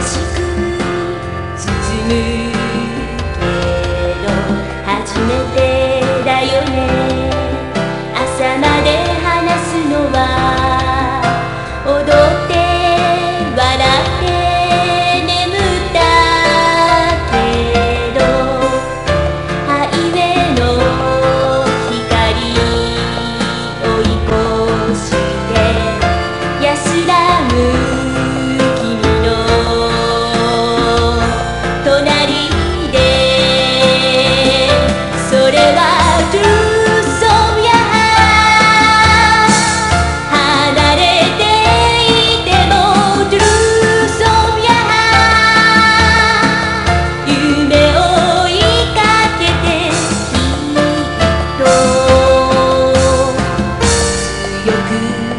しくけど初めてだよね。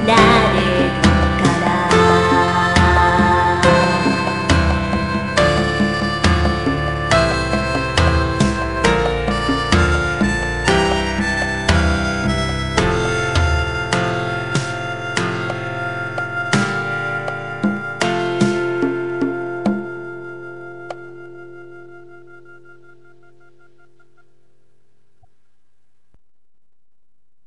れる